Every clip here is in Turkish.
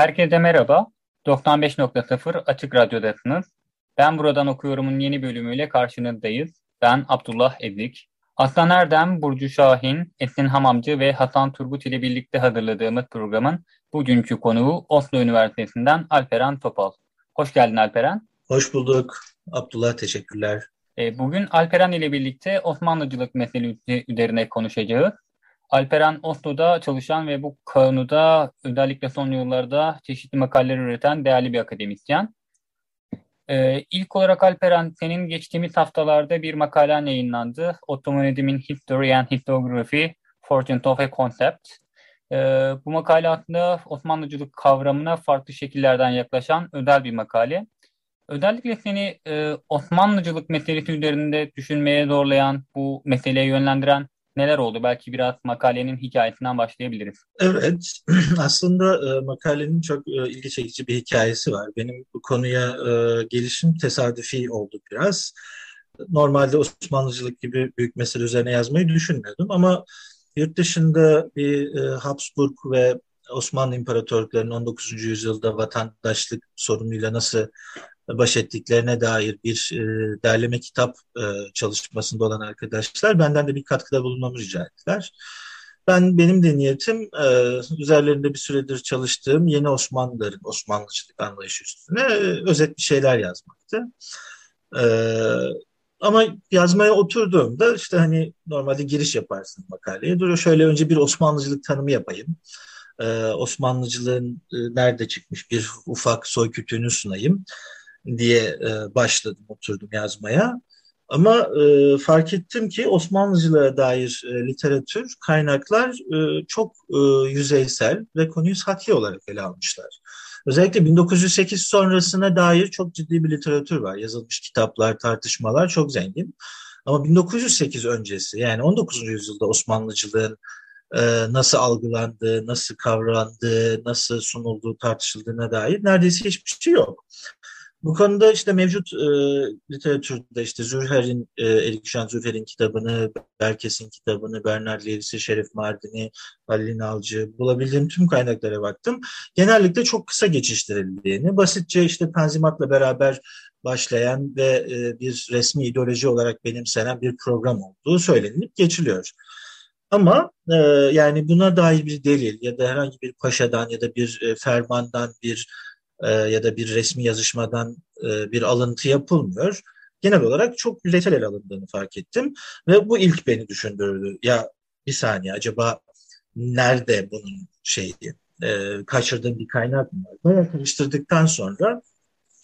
Herkese merhaba. 95.0 Açık Radyo'dasınız. Ben buradan okuyorumun yeni bölümüyle karşınızdayız. Ben Abdullah Ezik. Aslan Erdem, Burcu Şahin, Esin Hamamcı ve Hasan Turgut ile birlikte hazırladığımız programın bugünkü konuğu Oslo Üniversitesi'nden Alperen Topal. Hoş geldin Alperen. Hoş bulduk. Abdullah teşekkürler. E, bugün Alperen ile birlikte Osmanlıcılık meselesi üzerine konuşacağız. Alperen Oslo'da çalışan ve bu konuda özellikle son yıllarda çeşitli makaleler üreten değerli bir akademisyen. Ee, ilk olarak Alperen, senin geçtiğimiz haftalarda bir makalen yayınlandı. Ottomanism'in History and Historiography, Fortune of a Concept. Ee, bu makale aslında Osmanlıcılık kavramına farklı şekillerden yaklaşan özel bir makale. Özellikle seni e, Osmanlıcılık meselesi üzerinde düşünmeye zorlayan, bu meseleye yönlendiren neler oldu? Belki biraz makalenin hikayesinden başlayabiliriz. Evet, aslında e, makalenin çok e, ilgi çekici bir hikayesi var. Benim bu konuya e, gelişim tesadüfi oldu biraz. Normalde Osmanlıcılık gibi büyük mesele üzerine yazmayı düşünmüyordum ama yurt dışında bir e, Habsburg ve Osmanlı İmparatorluklarının 19. yüzyılda vatandaşlık sorunuyla nasıl baş ettiklerine dair bir e, derleme kitap e, çalışmasında olan arkadaşlar benden de bir katkıda bulunmamı rica ettiler. Ben benim de niyetim e, üzerlerinde bir süredir çalıştığım yeni Osmanlıların Osmanlıcılık anlayışı üstüne e, özet bir şeyler yazmaktı. E, ama yazmaya oturduğumda işte hani normalde giriş yaparsın makaleye. Dur şöyle önce bir Osmanlıcılık tanımı yapayım. Ee, Osmanlıcılığın e, nerede çıkmış bir ufak soy kütüğünü sunayım diye e, başladım, oturdum yazmaya. Ama e, fark ettim ki Osmanlıcılığa dair e, literatür, kaynaklar e, çok e, yüzeysel ve konuyu sathi olarak ele almışlar. Özellikle 1908 sonrasına dair çok ciddi bir literatür var. Yazılmış kitaplar, tartışmalar çok zengin. Ama 1908 öncesi yani 19. yüzyılda Osmanlıcılığın e, nasıl algılandığı, nasıl kavrandığı, nasıl sunulduğu tartışıldığına dair neredeyse hiçbir şey yok. Bu konuda işte mevcut e, literatürde işte Zürher'in, e, Erik Jean Zürher'in kitabını, Berkes'in kitabını, Bernard Lewis'i, Şerif Mardin'i, Halil Nalcı bulabildiğim tüm kaynaklara baktım. Genellikle çok kısa geçiştirildiğini, basitçe işte Tanzimat'la beraber başlayan ve e, bir resmi ideoloji olarak benimsenen bir program olduğu söylenip geçiliyor. Ama e, yani buna dair bir delil ya da herhangi bir paşadan ya da bir e, fermandan bir e, ya da bir resmi yazışmadan e, bir alıntı yapılmıyor. Genel olarak çok yüzeysel ele alındığını fark ettim ve bu ilk beni düşündürdü. Ya bir saniye acaba nerede bunun şeyi e, kaçırdığım bir kaynak mı var? Bayağı karıştırdıktan sonra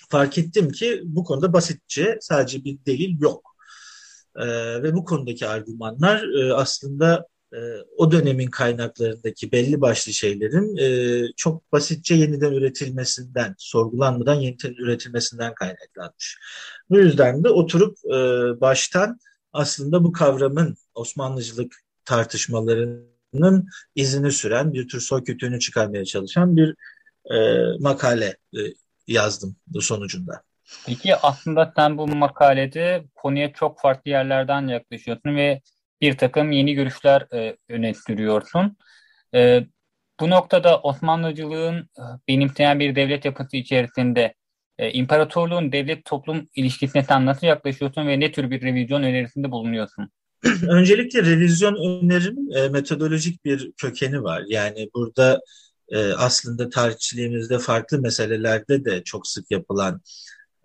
fark ettim ki bu konuda basitçe sadece bir delil yok. E, ve bu konudaki argümanlar e, aslında e, o dönemin kaynaklarındaki belli başlı şeylerin e, çok basitçe yeniden üretilmesinden, sorgulanmadan yeniden üretilmesinden kaynaklanmış. Bu yüzden de oturup e, baştan aslında bu kavramın Osmanlıcılık tartışmalarının izini süren bir tür soy kütüğünü çıkarmaya çalışan bir e, makale e, yazdım sonucunda. Peki aslında sen bu makalede konuya çok farklı yerlerden yaklaşıyorsun ve bir takım yeni görüşler e, öne sürüyorsun. E, bu noktada Osmanlıcılığın e, benimseyen bir devlet yapısı içerisinde e, imparatorluğun devlet toplum ilişkisine sen nasıl yaklaşıyorsun ve ne tür bir revizyon önerisinde bulunuyorsun? Öncelikle revizyon önerim e, metodolojik bir kökeni var. Yani burada e, aslında tarihçiliğimizde farklı meselelerde de çok sık yapılan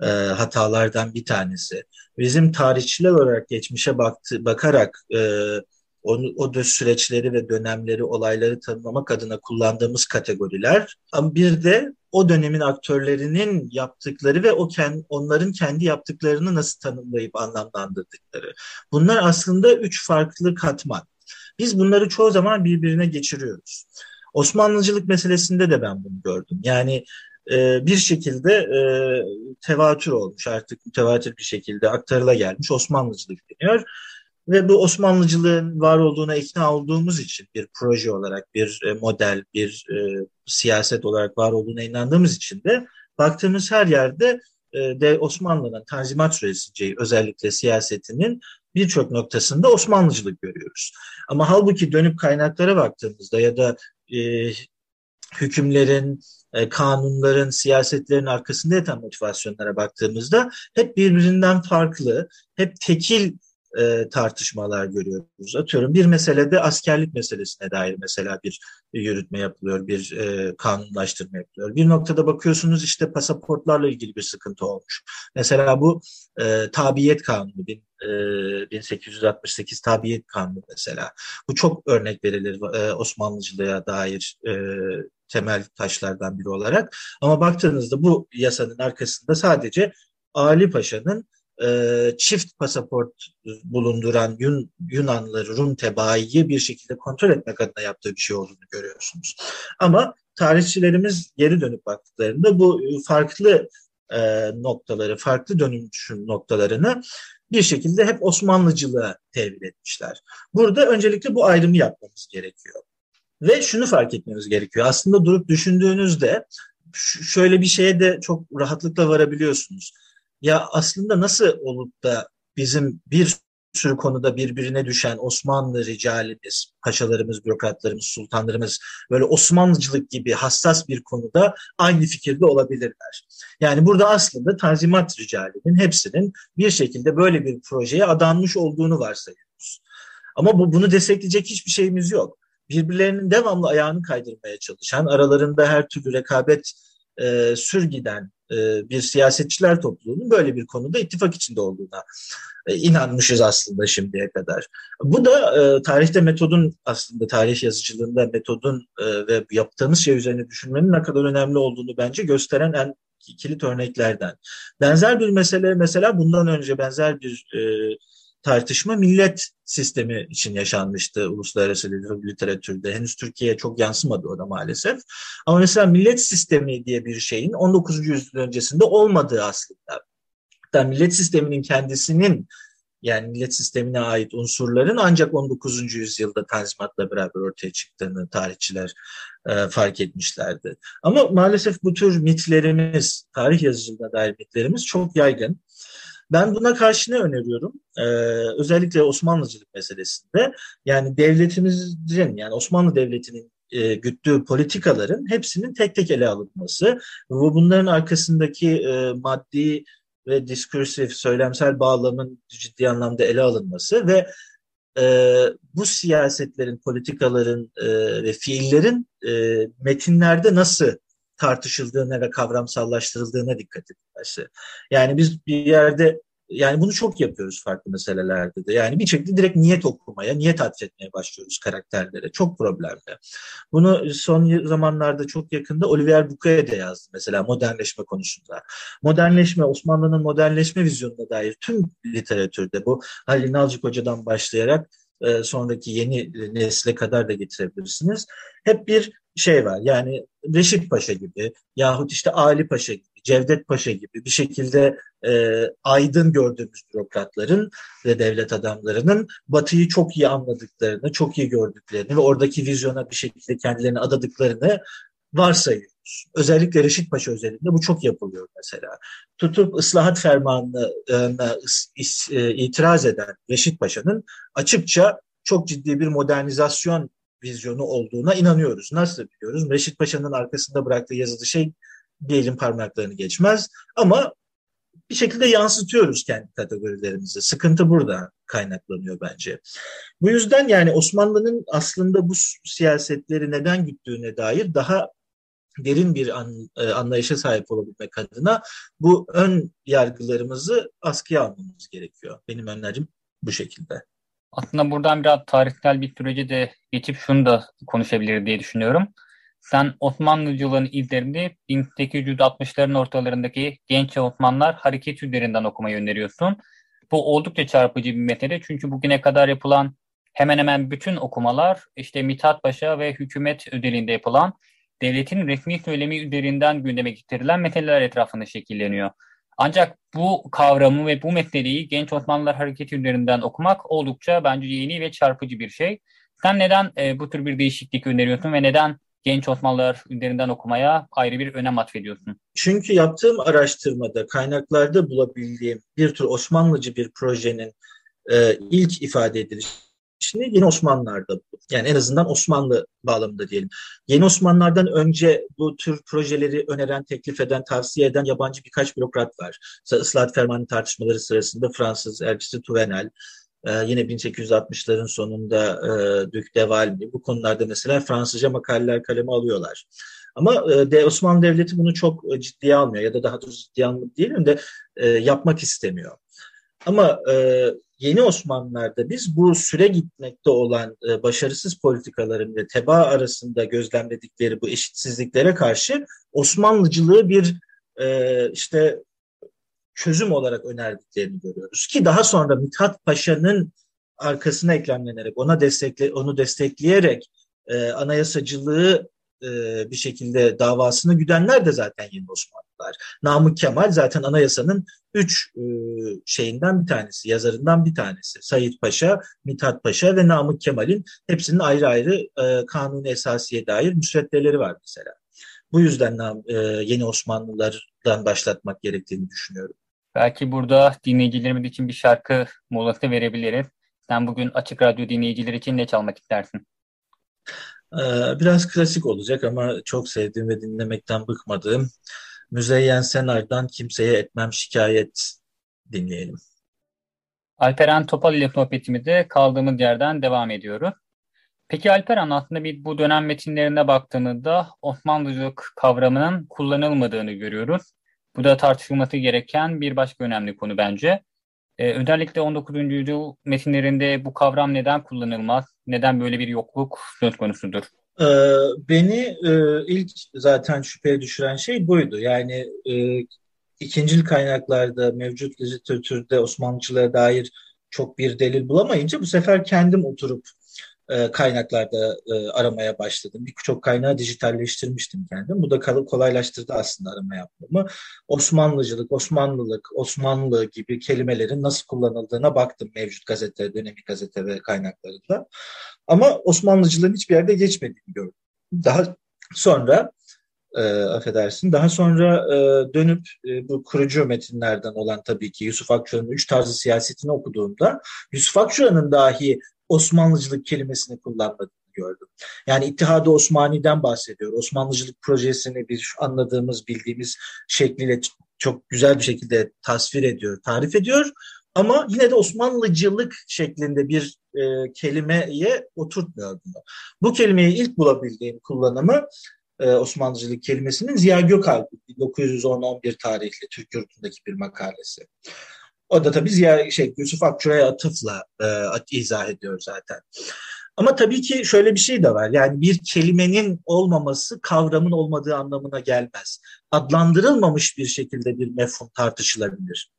e, hatalardan bir tanesi. Bizim tarihçiler olarak geçmişe baktı, bakarak e, onu, o süreçleri ve dönemleri, olayları tanımlamak adına kullandığımız kategoriler. Ama bir de o dönemin aktörlerinin yaptıkları ve o kend, onların kendi yaptıklarını nasıl tanımlayıp anlamlandırdıkları. Bunlar aslında üç farklı katman. Biz bunları çoğu zaman birbirine geçiriyoruz. Osmanlıcılık meselesinde de ben bunu gördüm. Yani e, bir şekilde e, tevatür olmuş artık mütevatir bir şekilde aktarıla gelmiş Osmanlıcılık deniyor. Ve bu Osmanlıcılığın var olduğuna ikna olduğumuz için bir proje olarak, bir e, model, bir e, siyaset olarak var olduğuna inandığımız için de baktığımız her yerde de Osmanlı'nın Tanzimat süreci özellikle siyasetinin birçok noktasında Osmanlıcılık görüyoruz. Ama halbuki dönüp kaynaklara baktığımızda ya da e, hükümlerin, e, kanunların, siyasetlerin arkasında yatan motivasyonlara baktığımızda hep birbirinden farklı, hep tekil e, tartışmalar görüyoruz. Atıyorum bir meselede askerlik meselesine dair mesela bir yürütme yapılıyor, bir e, kanunlaştırma yapılıyor. Bir noktada bakıyorsunuz işte pasaportlarla ilgili bir sıkıntı olmuş. Mesela bu e, tabiyet kanunu, bin, e, 1868 tabiyet kanunu mesela. Bu çok örnek verilir e, Osmanlıcılığa dair e, temel taşlardan biri olarak. Ama baktığınızda bu yasanın arkasında sadece Ali Paşa'nın e, çift pasaport bulunduran Yun, Yunanlıları, Rum tebaayı bir şekilde kontrol etmek adına yaptığı bir şey olduğunu görüyorsunuz. Ama tarihçilerimiz geri dönüp baktıklarında bu farklı e, noktaları, farklı dönüşüm noktalarını bir şekilde hep Osmanlıcılığa tevil etmişler. Burada öncelikle bu ayrımı yapmamız gerekiyor. Ve şunu fark etmemiz gerekiyor. Aslında durup düşündüğünüzde şöyle bir şeye de çok rahatlıkla varabiliyorsunuz ya aslında nasıl olup da bizim bir sürü konuda birbirine düşen Osmanlı ricalimiz, paşalarımız, bürokratlarımız, sultanlarımız böyle Osmanlıcılık gibi hassas bir konuda aynı fikirde olabilirler. Yani burada aslında Tanzimat ricalinin hepsinin bir şekilde böyle bir projeye adanmış olduğunu varsayıyoruz. Ama bu, bunu destekleyecek hiçbir şeyimiz yok. Birbirlerinin devamlı ayağını kaydırmaya çalışan, aralarında her türlü rekabet e, sürgiden e, bir siyasetçiler topluluğunun böyle bir konuda ittifak içinde olduğuna e, inanmışız aslında şimdiye kadar. Bu da e, tarihte metodun aslında tarih yazıcılığında metodun ve yaptığımız şey üzerine düşünmenin ne kadar önemli olduğunu bence gösteren en kilit örneklerden. Benzer bir mesele mesela bundan önce benzer bir tartışma millet sistemi için yaşanmıştı uluslararası literatürde. Henüz Türkiye'ye çok yansımadı o da maalesef. Ama mesela millet sistemi diye bir şeyin 19. yüzyıl öncesinde olmadığı aslında. Hatta millet sisteminin kendisinin yani millet sistemine ait unsurların ancak 19. yüzyılda Tanzimat'la beraber ortaya çıktığını tarihçiler e, fark etmişlerdi. Ama maalesef bu tür mitlerimiz, tarih yazıcılığına dair mitlerimiz çok yaygın. Ben buna karşı ne öneriyorum? Ee, özellikle Osmanlıcılık meselesinde yani devletimizin yani Osmanlı Devleti'nin e, güttüğü politikaların hepsinin tek tek ele alınması ve bunların arkasındaki e, maddi ve diskursif, söylemsel bağlamın ciddi anlamda ele alınması ve e, bu siyasetlerin, politikaların e, ve fiillerin e, metinlerde nasıl tartışıldığına ve kavramsallaştırıldığına dikkat edilmesi. Yani biz bir yerde yani bunu çok yapıyoruz farklı meselelerde de. Yani bir şekilde direkt niyet okumaya, niyet atfetmeye başlıyoruz karakterlere. Çok problemli. Bunu son zamanlarda çok yakında Olivier Bouquet de yazdı mesela modernleşme konusunda. Modernleşme, Osmanlı'nın modernleşme vizyonuna dair tüm literatürde bu Halil Nalcık Hoca'dan başlayarak e, sonraki yeni nesle kadar da getirebilirsiniz. Hep bir şey var yani Reşit Paşa gibi yahut işte Ali Paşa gibi, Cevdet Paşa gibi bir şekilde e, aydın gördüğümüz bürokratların ve devlet adamlarının Batı'yı çok iyi anladıklarını, çok iyi gördüklerini ve oradaki vizyona bir şekilde kendilerini adadıklarını varsayıyoruz. Özellikle Reşit Paşa özelinde bu çok yapılıyor mesela. Tutup ıslahat fermanına e, itiraz eden Reşit Paşa'nın açıkça çok ciddi bir modernizasyon vizyonu olduğuna inanıyoruz. Nasıl biliyoruz? Reşit Paşa'nın arkasında bıraktığı yazılı şey bir elin parmaklarını geçmez ama bir şekilde yansıtıyoruz kendi kategorilerimizi. Sıkıntı burada kaynaklanıyor bence. Bu yüzden yani Osmanlı'nın aslında bu siyasetleri neden güttüğüne dair daha derin bir e, anlayışa sahip olabilmek adına bu ön yargılarımızı askıya almamız gerekiyor. Benim önerim bu şekilde. Aslında buradan biraz tarihsel bir sürece de geçip şunu da konuşabilir diye düşünüyorum. Sen Osmanlıcılığın izlerini 1860'ların ortalarındaki genç Osmanlılar hareket üzerinden okumayı öneriyorsun. Bu oldukça çarpıcı bir mesele çünkü bugüne kadar yapılan hemen hemen bütün okumalar işte Mithat Paşa ve hükümet ödelinde yapılan devletin resmi söylemi üzerinden gündeme getirilen meseleler etrafında şekilleniyor. Ancak bu kavramı ve bu meseleyi genç Osmanlılar hareketi üzerinden okumak oldukça bence yeni ve çarpıcı bir şey. Sen neden e, bu tür bir değişiklik öneriyorsun ve neden genç Osmanlılar üzerinden okumaya ayrı bir önem atfediyorsun? Çünkü yaptığım araştırmada kaynaklarda bulabildiğim bir tür Osmanlıcı bir projenin e, ilk ifade edilişi Şimdi yeni Osmanlılar'da yani en azından Osmanlı bağlamında diyelim. Yeni Osmanlılardan önce bu tür projeleri öneren, teklif eden, tavsiye eden yabancı birkaç bürokrat var. Mesela ıslahat fermanı tartışmaları sırasında Fransız elçisi Tuvenel, ee, yine 1860'ların sonunda e, Duc de Valmy bu konularda mesela Fransızca makaleler kaleme alıyorlar. Ama e, de Osmanlı Devleti bunu çok ciddiye almıyor ya da daha doğrusu ciddiye almak değil de e, yapmak istemiyor. Ama e, yeni Osmanlılar'da biz bu süre gitmekte olan e, başarısız politikaların ve teba arasında gözlemledikleri bu eşitsizliklere karşı Osmanlıcılığı bir e, işte çözüm olarak önerdiklerini görüyoruz. Ki daha sonra Mithat Paşa'nın arkasına eklemlenerek, ona destekle, onu destekleyerek e, anayasacılığı e, bir şekilde davasını güdenler de zaten yeni Osmanlılar. Namık Kemal zaten anayasanın üç e, şeyinden bir tanesi, yazarından bir tanesi. Said Paşa, Mithat Paşa ve Namık Kemal'in hepsinin ayrı ayrı e, kanuni esasiye dair müsveddeleri var mesela. Bu yüzden e, yeni Osmanlılardan başlatmak gerektiğini düşünüyorum. Belki burada dinleyicilerimiz için bir şarkı molası verebiliriz. Sen bugün Açık Radyo dinleyicileri için ne çalmak istersin? Ee, biraz klasik olacak ama çok sevdiğim ve dinlemekten bıkmadığım Müzeyyen Senar'dan Kimseye Etmem Şikayet dinleyelim. Alperen Topal ile sohbetimize kaldığımız yerden devam ediyoruz. Peki Alperen aslında bir bu dönem metinlerine baktığımızda Osmanlıcılık kavramının kullanılmadığını görüyoruz. Bu da tartışılması gereken bir başka önemli konu bence. Ee, özellikle 19. yüzyıl metinlerinde bu kavram neden kullanılmaz? Neden böyle bir yokluk söz konusudur? Ee, beni e, ilk zaten şüpheye düşüren şey buydu. Yani e, ikincil kaynaklarda mevcut literatürde Osmanlıcılığa dair çok bir delil bulamayınca bu sefer kendim oturup e, kaynaklarda e, aramaya başladım. Birçok kaynağı dijitalleştirmiştim kendim. Bu da kolaylaştırdı aslında arama yapmamı. Osmanlıcılık, Osmanlılık, Osmanlı gibi kelimelerin nasıl kullanıldığına baktım mevcut gazete, dönemi gazete ve kaynaklarında. Ama Osmanlıcılığın hiçbir yerde geçmediğini gördüm. Daha sonra e, affedersin. Daha sonra e, dönüp e, bu kurucu metinlerden olan tabii ki Yusuf Akçura'nın üç tarzı siyasetini okuduğumda Yusuf Akçura'nın dahi Osmanlıcılık kelimesini kullanmadığını gördüm. Yani İttihad-ı Osmani'den bahsediyor. Osmanlıcılık projesini bir anladığımız, bildiğimiz şekliyle çok güzel bir şekilde tasvir ediyor, tarif ediyor. Ama yine de Osmanlıcılık şeklinde bir e, kelimeye oturtmuyor bunu. Bu kelimeyi ilk bulabildiğim kullanımı e, Osmanlıcılık kelimesinin Ziya Gökalp 1910-11 tarihli Türk Yurtu'ndaki bir makalesi. O da tabii Ziya, şey, Yusuf Akçura'ya atıfla e, izah ediyor zaten. Ama tabii ki şöyle bir şey de var. Yani bir kelimenin olmaması kavramın olmadığı anlamına gelmez. Adlandırılmamış bir şekilde bir mefhum tartışılabilir.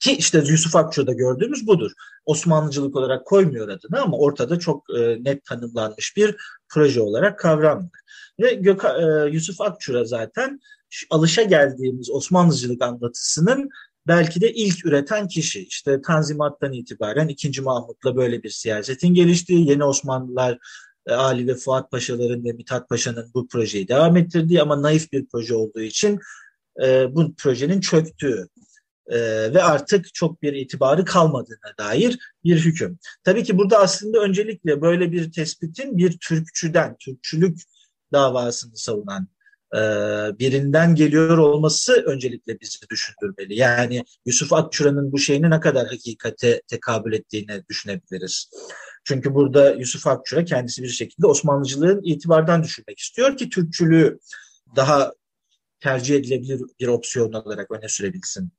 Ki işte Yusuf Akçur'da gördüğümüz budur. Osmanlıcılık olarak koymuyor adını ama ortada çok e, net tanımlanmış bir proje olarak kavram. Ve Göka, e, Yusuf Akçur'a zaten alışa geldiğimiz Osmanlıcılık anlatısının belki de ilk üreten kişi. İşte Tanzimat'tan itibaren 2. Mahmut'la böyle bir siyasetin geliştiği, yeni Osmanlılar e, Ali ve Fuat Paşaların ve Mithat Paşa'nın bu projeyi devam ettirdiği ama naif bir proje olduğu için e, bu projenin çöktüğü e, ve artık çok bir itibarı kalmadığına dair bir hüküm. Tabii ki burada aslında öncelikle böyle bir tespitin bir Türkçüden, Türkçülük davasını savunan birinden geliyor olması öncelikle bizi düşündürmeli. Yani Yusuf Akçura'nın bu şeyini ne kadar hakikate tekabül ettiğini düşünebiliriz. Çünkü burada Yusuf Akçura kendisi bir şekilde Osmanlıcılığın itibardan düşürmek istiyor ki Türkçülüğü daha tercih edilebilir bir opsiyon olarak öne sürebilsin.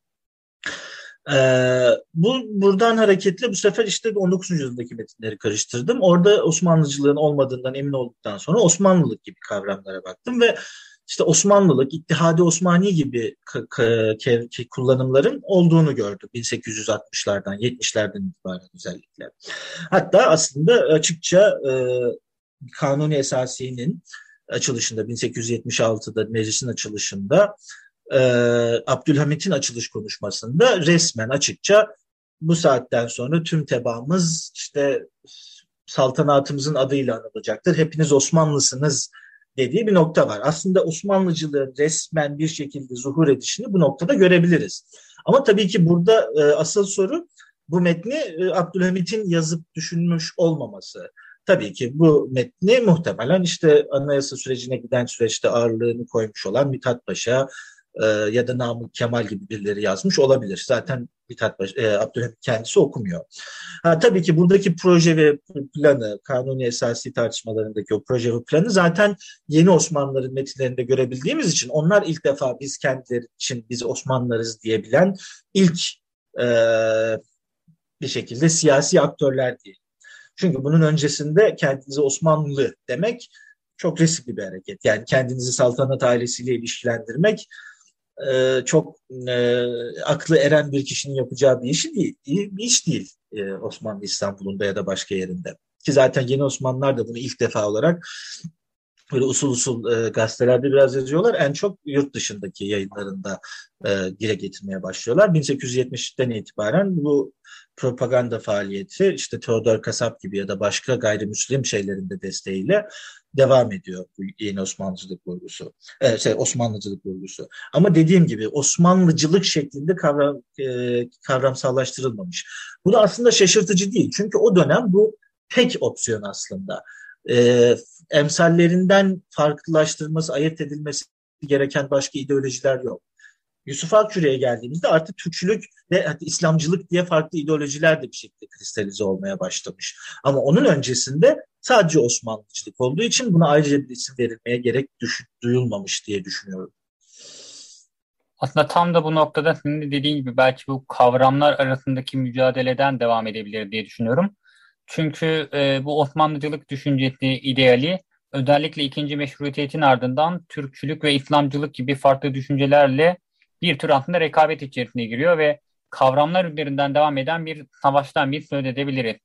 Ee, bu buradan hareketle bu sefer işte 19. yüzyıldaki metinleri karıştırdım. Orada Osmanlıcılığın olmadığından emin olduktan sonra Osmanlılık gibi kavramlara baktım ve işte Osmanlılık, İttihadi Osmani gibi kullanımların olduğunu gördüm 1860'lardan, 70'lerden itibaren özellikle. Hatta aslında açıkça e, Kanuni Esasi'nin açılışında 1876'da meclisin açılışında e, Abdülhamit'in açılış konuşmasında resmen açıkça bu saatten sonra tüm tebaamız işte saltanatımızın adıyla anılacaktır. Hepiniz Osmanlısınız dediği bir nokta var. Aslında Osmanlıcılığın resmen bir şekilde zuhur edişini bu noktada görebiliriz. Ama tabii ki burada e, asıl soru bu metni e, Abdülhamit'in yazıp düşünmüş olmaması. Tabii ki bu metni muhtemelen işte anayasa sürecine giden süreçte ağırlığını koymuş olan Mithat Paşa, e, ya da Namık Kemal gibi birileri yazmış olabilir. Zaten Mithat Paşa, e, Abdülhamit kendisi okumuyor. Ha, tabii ki buradaki proje ve planı, kanuni esasi tartışmalarındaki o proje ve planı zaten yeni Osmanlıların metinlerinde görebildiğimiz için onlar ilk defa biz kendileri için biz Osmanlılarız diyebilen ilk e, bir şekilde siyasi aktörler diye. Çünkü bunun öncesinde kendinizi Osmanlı demek çok riskli bir hareket. Yani kendinizi saltanat ailesiyle ilişkilendirmek e, çok e, aklı eren bir kişinin yapacağı bir iş değil. Bir iş değil e, Osmanlı İstanbul'unda ya da başka yerinde. Ki zaten yeni Osmanlılar da bunu ilk defa olarak böyle usul usul e, gazetelerde biraz yazıyorlar. En çok yurt dışındaki yayınlarında e, dile getirmeye başlıyorlar. 1870'ten itibaren bu propaganda faaliyeti işte Theodor Kasap gibi ya da başka gayrimüslim şeylerin de desteğiyle devam ediyor bu yeni Osmanlıcılık vurgusu. Ee, şey, Osmanlıcılık vurgusu. Ama dediğim gibi Osmanlıcılık şeklinde kavram, e, kavramsallaştırılmamış. Bu da aslında şaşırtıcı değil. Çünkü o dönem bu tek opsiyon aslında. Ee, emsallerinden farklılaştırılması, ayırt edilmesi gereken başka ideolojiler yok. Yusuf Akçura'ya geldiğimizde artık Türkçülük ve İslamcılık diye farklı ideolojiler de bir şekilde kristalize olmaya başlamış. Ama onun öncesinde sadece Osmanlıcılık olduğu için buna ayrıca bir isim verilmeye gerek düş- duyulmamış diye düşünüyorum. Aslında tam da bu noktada senin dediğin gibi belki bu kavramlar arasındaki mücadeleden devam edebilir diye düşünüyorum. Çünkü e, bu Osmanlıcılık düşüncesi, ideali özellikle ikinci meşrutiyetin ardından Türkçülük ve İslamcılık gibi farklı düşüncelerle bir tür aslında rekabet içerisine giriyor ve kavramlar üzerinden devam eden bir savaştan bir söz edebiliriz.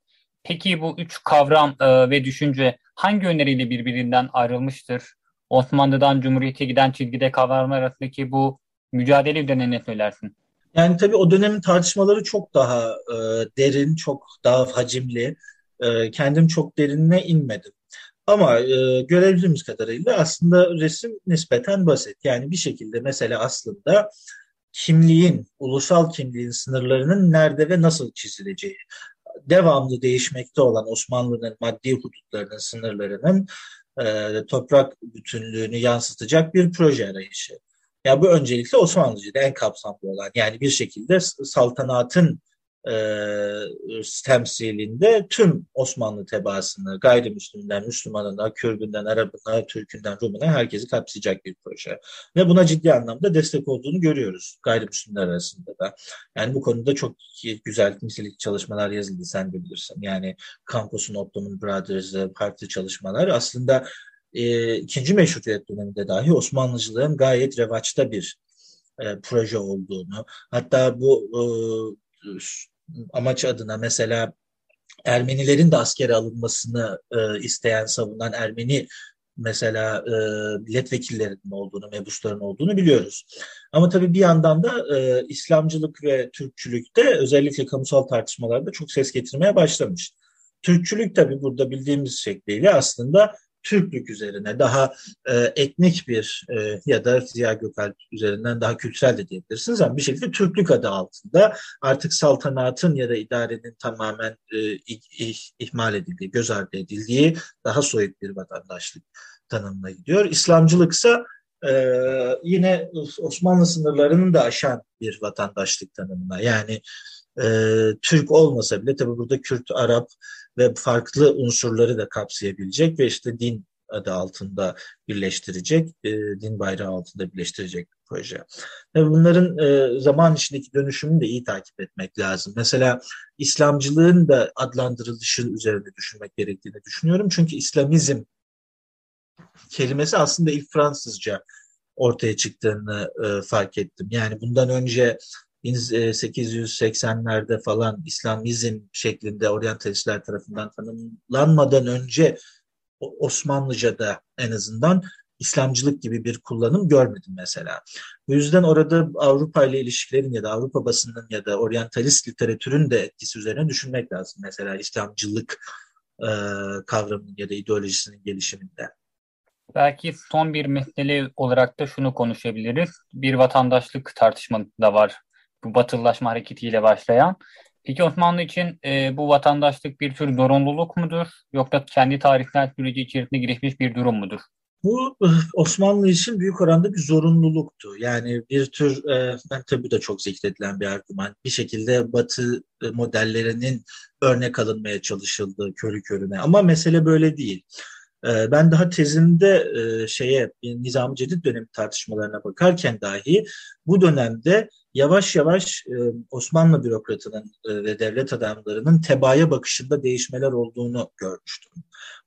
Peki bu üç kavram e, ve düşünce hangi yönleriyle birbirinden ayrılmıştır? Osmanlı'dan Cumhuriyet'e giden çizgide kavramlar arasındaki bu mücadele üzerine ne söylersin? Yani tabii o dönemin tartışmaları çok daha e, derin, çok daha hacimli. E, kendim çok derinine inmedim. Ama e, görebildiğimiz kadarıyla aslında resim nispeten basit. Yani bir şekilde mesela aslında kimliğin, ulusal kimliğin sınırlarının nerede ve nasıl çizileceği, devamlı değişmekte olan Osmanlı'nın maddi hudutlarının sınırlarının e, toprak bütünlüğünü yansıtacak bir proje arayışı. Ya bu öncelikle Osmanlıcı'da en kapsamlı olan yani bir şekilde saltanatın e, temsilinde tüm Osmanlı tebaasını gayrimüslimden, Müslümanına, Kürdünden, Arabına, Türkünden, Rumuna herkesi kapsayacak bir proje. Ve buna ciddi anlamda destek olduğunu görüyoruz gayrimüslimler arasında da. Yani bu konuda çok güzel nitelikli çalışmalar yazıldı sen de bilirsin. Yani Campus'un Ottoman Brothers'ı farklı çalışmalar aslında e, ikinci meşrutiyet döneminde dahi Osmanlıcılığın gayet revaçta bir e, proje olduğunu hatta bu e, amaç adına mesela Ermenilerin de askere alınmasını e, isteyen, savunan Ermeni mesela e, milletvekillerinin olduğunu, mebusların olduğunu biliyoruz. Ama tabii bir yandan da e, İslamcılık ve Türkçülükte özellikle kamusal tartışmalarda çok ses getirmeye başlamış. Türkçülük tabii burada bildiğimiz şekliyle aslında Türklük üzerine daha e, etnik bir e, ya da Ziya Gökalp üzerinden daha kültürel de diyebilirsiniz ama bir şekilde Türklük adı altında artık saltanatın ya da idarenin tamamen e, ih, ihmal edildiği, göz ardı edildiği daha soyut bir vatandaşlık tanımına gidiyor. İslamcılıksa e, yine Osmanlı sınırlarının da aşan bir vatandaşlık tanımına yani e, Türk olmasa bile tabi burada Kürt, Arap ve farklı unsurları da kapsayabilecek ve işte din adı altında birleştirecek, e, din bayrağı altında birleştirecek bir proje. Tabii bunların e, zaman içindeki dönüşümünü de iyi takip etmek lazım. Mesela İslamcılığın da adlandırılışı üzerinde düşünmek gerektiğini düşünüyorum. Çünkü İslamizm kelimesi aslında ilk Fransızca ortaya çıktığını e, fark ettim. Yani bundan önce 1880'lerde falan İslamizm şeklinde oryantalistler tarafından tanımlanmadan önce Osmanlıca'da en azından İslamcılık gibi bir kullanım görmedim mesela. Bu yüzden orada Avrupa ile ilişkilerin ya da Avrupa basının ya da oryantalist literatürün de etkisi üzerine düşünmek lazım. Mesela İslamcılık e, kavramının ya da ideolojisinin gelişiminde. Belki son bir mesele olarak da şunu konuşabiliriz. Bir vatandaşlık tartışması da var bu batılılaşma hareketiyle başlayan. Peki Osmanlı için e, bu vatandaşlık bir tür zorunluluk mudur yoksa kendi tarihsel süreci içerisinde gelişmiş bir durum mudur? Bu Osmanlı için büyük oranda bir zorunluluktu. Yani bir tür, e, ben tabii de çok zikredilen bir argüman. Bir şekilde Batı e, modellerinin örnek alınmaya çalışıldı körü körüne. Ama mesele böyle değil. E, ben daha tezimde şeye Nizam-ı Cedid dönemi tartışmalarına bakarken dahi bu dönemde yavaş yavaş e, Osmanlı bürokratının e, ve devlet adamlarının tebaaya bakışında değişmeler olduğunu görmüştüm.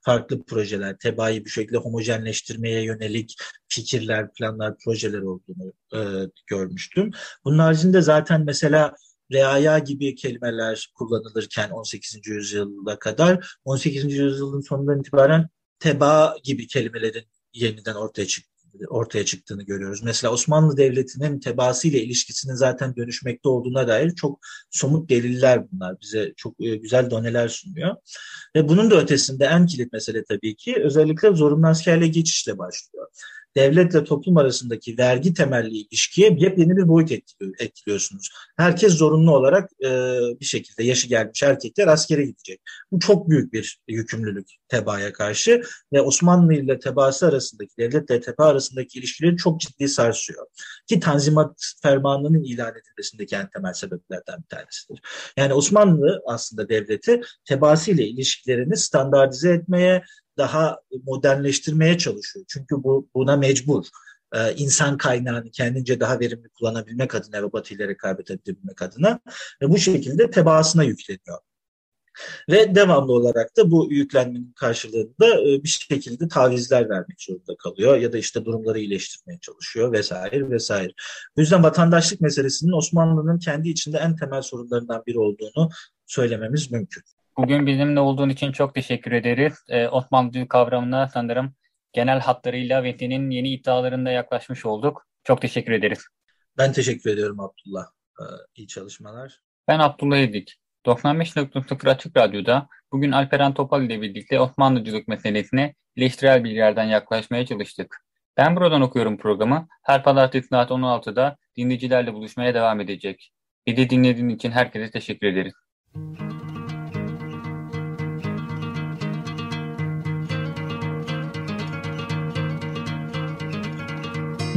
Farklı projeler, tebaayı bir şekilde homojenleştirmeye yönelik fikirler, planlar, projeler olduğunu e, görmüştüm. Bunun haricinde zaten mesela reaya gibi kelimeler kullanılırken 18. yüzyıla kadar 18. yüzyılın sonundan itibaren teba gibi kelimelerin yeniden ortaya çıktı ortaya çıktığını görüyoruz. Mesela Osmanlı Devleti'nin tebaası ile ilişkisinin zaten dönüşmekte olduğuna dair çok somut deliller bunlar. Bize çok e, güzel doneler sunuyor. Ve bunun da ötesinde en kilit mesele tabii ki özellikle zorunlu askerliğe geçişle başlıyor devletle toplum arasındaki vergi temelli ilişkiye yepyeni bir boyut etkiliyorsunuz. Herkes zorunlu olarak e, bir şekilde yaşı gelmiş erkekler askere gidecek. Bu çok büyük bir yükümlülük tebaaya karşı ve Osmanlı ile tebaası arasındaki, devletle teba arasındaki ilişkileri çok ciddi sarsıyor. Ki Tanzimat Fermanı'nın ilan edilmesindeki en temel sebeplerden bir tanesidir. Yani Osmanlı aslında devleti tebaası ile ilişkilerini standartize etmeye, daha modernleştirmeye çalışıyor. Çünkü bu buna mecbur. Ee, insan kaynağını kendince daha verimli kullanabilmek adına ve Batı ile rekabet edebilmek adına ve bu şekilde tebaasına yükleniyor. Ve devamlı olarak da bu yüklenmenin karşılığında e, bir şekilde tavizler vermek zorunda kalıyor ya da işte durumları iyileştirmeye çalışıyor vesaire vesaire. Bu yüzden vatandaşlık meselesinin Osmanlı'nın kendi içinde en temel sorunlarından biri olduğunu söylememiz mümkün. Bugün bizimle olduğun için çok teşekkür ederiz. Ee, Osmanlı kavramına sanırım genel hatlarıyla Vehdi'nin yeni iddialarında yaklaşmış olduk. Çok teşekkür ederiz. Ben teşekkür ediyorum Abdullah. Ee, iyi çalışmalar. Ben Abdullah Edik. 95.0 Açık Radyo'da bugün Alperen Topal ile birlikte Osmanlıcılık meselesine eleştirel bilgilerden yaklaşmaya çalıştık. Ben buradan okuyorum programı. Her pazartesi saat 16'da dinleyicilerle buluşmaya devam edecek. Bir de dinlediğin için herkese teşekkür ederiz.